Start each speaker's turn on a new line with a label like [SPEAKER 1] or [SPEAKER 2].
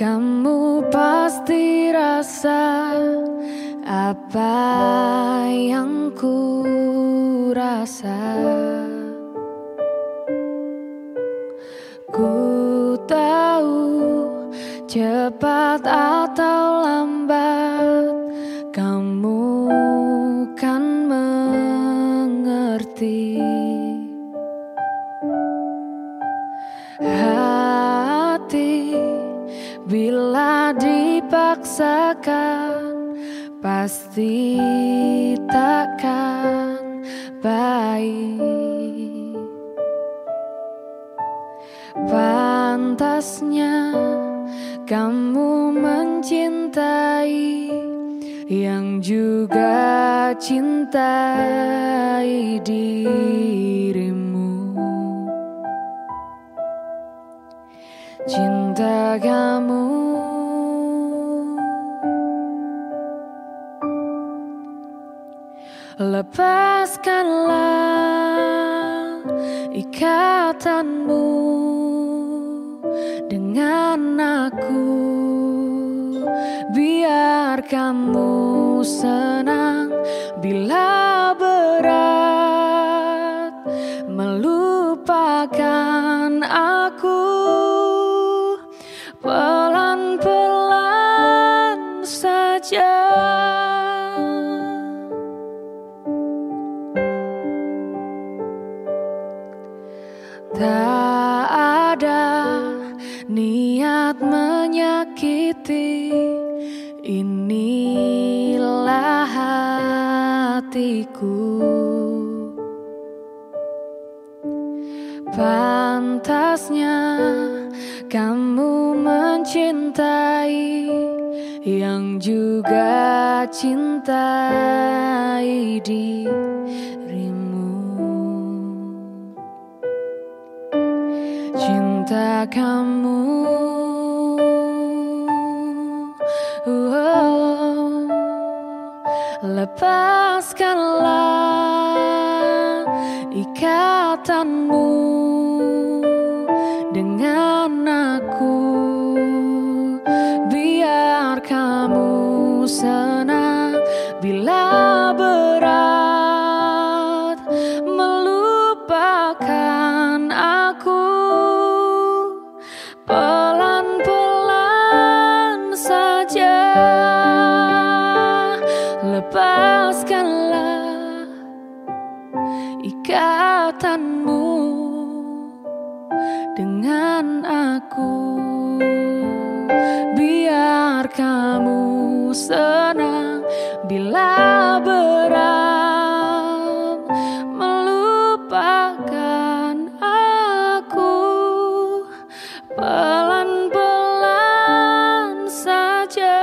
[SPEAKER 1] Kamu pasti rasa apa yang ku rasa. Ku tahu cepat atau lambat kamu kan mengerti. Dipaksakan pasti takkan baik. Pantasnya kamu mencintai yang juga cintai dirimu. Cinta kamu Lepaskanlah ikatanmu dengan aku. Biar kamu senang bila berat Melupakan Tak ada niat menyakiti. Inilah hatiku. Pantasnya kamu mencintai Yang juga cintai dirimu cinta kamu. Oh, Lepaskanlah ikatanmu kekuatanmu dengan aku. Biar kamu senang bila berat melupakan aku. Pelan-pelan saja.